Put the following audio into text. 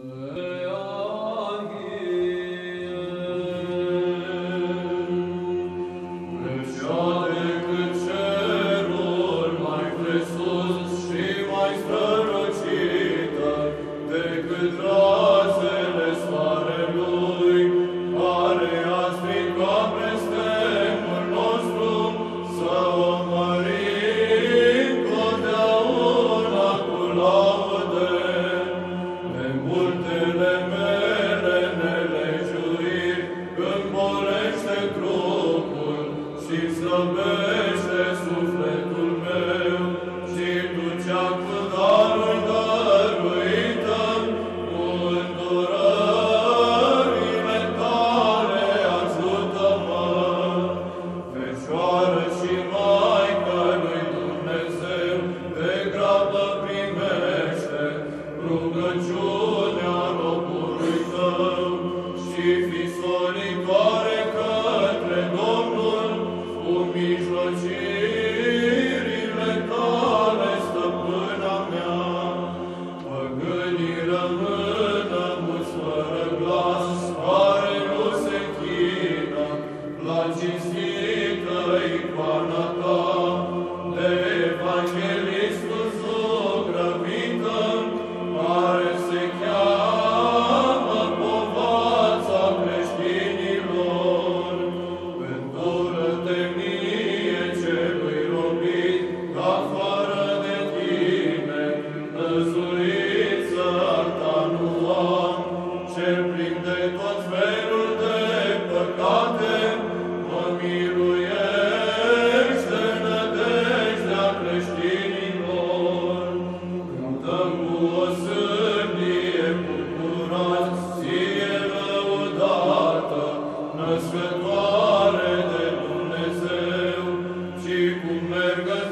Whoa. the best. Lord. Născătoare de Dumnezeu și cu mergător